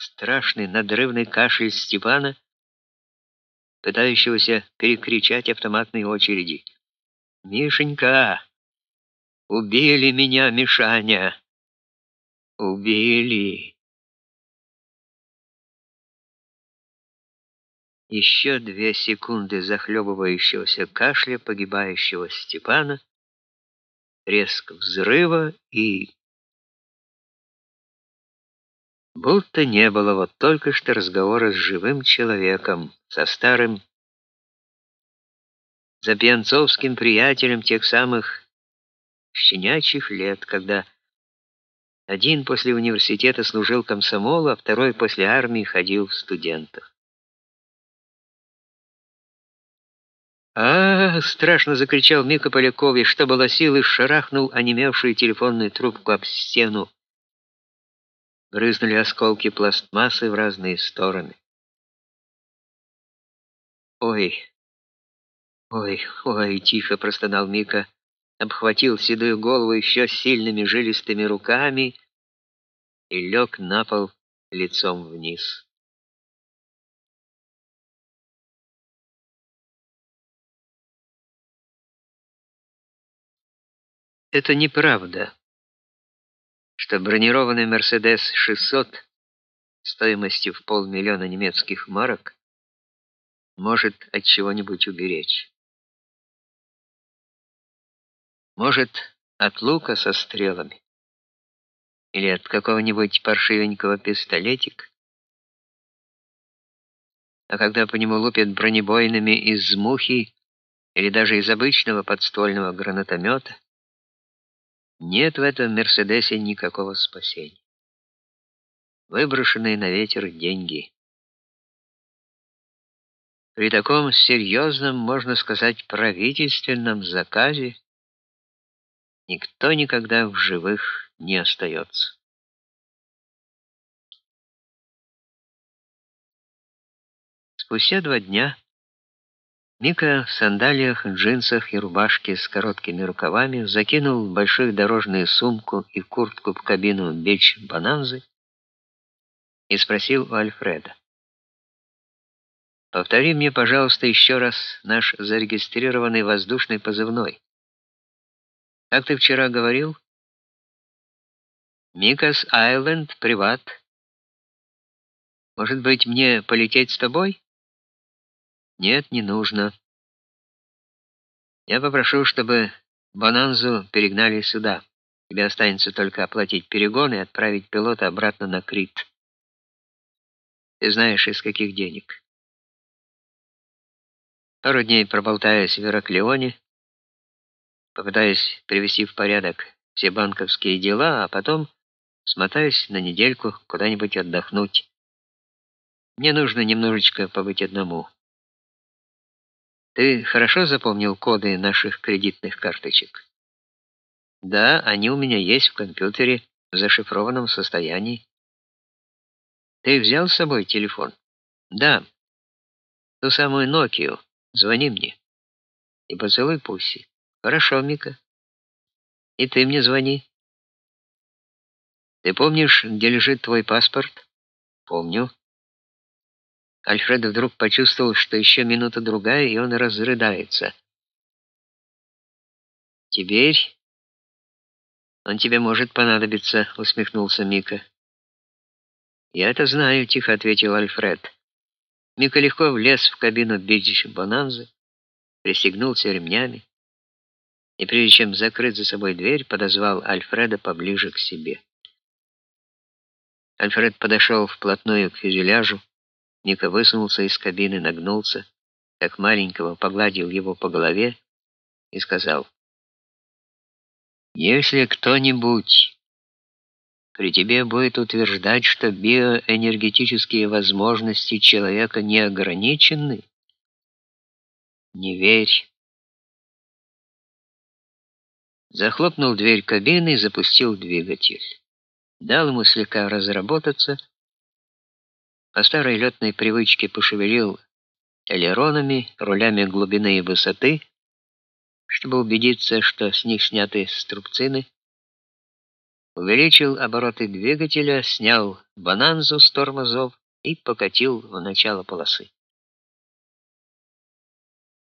страшный надрывный кашель Степана, пытающегося перекричать автоматные очереди. «Мишенька! Убили меня, Мишаня! Убили!» Еще две секунды захлебывающегося кашля погибающего Степана, резко взрыва и... Будто не было вот только что разговора с живым человеком, со старым запьянцовским приятелем тех самых щенячьих лет, когда один после университета служил комсомолу, а второй после армии ходил в студентах. а, страшно закричал Мика Поляков и, что было силы, шарахнул онемевшую телефонную трубку об стену. Брызнули осколки пластмассы в разные стороны. «Ой, ой, ой!» — тихо простонал Мика, обхватил седую голову еще сильными жилистыми руками и лег на пол лицом вниз. Это неправда, что бронированный Mercedes 600 стоимостью в полмиллиона немецких марок может от чего-нибудь уберечь. Может, от лука со стрелами или от какого-нибудь паршивенького пистолетика. А когда по нему лупят бронебойными из мухи или даже из обычного подствольного гранатомета, нет в этом Мерседесе никакого спасения. Выброшенные на ветер деньги. При таком серьезном, можно сказать, правительственном заказе никто никогда в живых не остается. Спустя два дня Мика в сандалиях, джинсах и рубашке с короткими рукавами закинул большую дорожную сумку и куртку в кабину Бич Бананзы и спросил у Альфреда. «Повтори мне, пожалуйста, еще раз наш зарегистрированный воздушный позывной. Как ты вчера говорил?» «Микас Айленд, приват. Может быть, мне полететь с тобой?» Нет, не нужно. Я попрошу, чтобы Бананзу перегнали сюда. Тебе останется только оплатить перегон и отправить пилота обратно на Крит. Ты знаешь, из каких денег. Пару дней проболтаюсь в Ираклионе, попытаюсь привести в порядок все банковские дела, а потом смотаюсь на недельку куда-нибудь отдохнуть. Мне нужно немножечко побыть одному. Ты хорошо запомнил коды наших кредитных карточек? Да, они у меня есть в компьютере в зашифрованном состоянии. Ты взял с собой телефон? Да. Ту самую Nokia. Звони мне. И поцелуй Пусси. Хорошо, Мика. И ты мне звони. Ты помнишь, где лежит твой паспорт? Помню. Альфред вдруг почувствовал, что еще минута-другая, и он разрыдается. «Теперь он тебе может понадобиться», — усмехнулся Мика. «Я это знаю», — тихо ответил Альфред. Мика легко влез в кабину Бидж Бонанзы, пристегнулся ремнями и, прежде чем закрыть за собой дверь, подозвал Альфреда поближе к себе. Альфред подошел вплотную к фюзеляжу, Ника высунулся из кабины, нагнулся, как маленького погладил его по голове и сказал: "Если кто-нибудь при тебе будет утверждать, что биоэнергетические возможности человека не ограничены, не верь". Захлопнул дверь кабины и запустил двигатель. Дал ему слегка разработаться по старой летной привычке пошевелил элеронами, рулями глубины и высоты, чтобы убедиться, что с них сняты струбцины. увеличил обороты двигателя, снял бананзу с тормозов и покатил в начало полосы.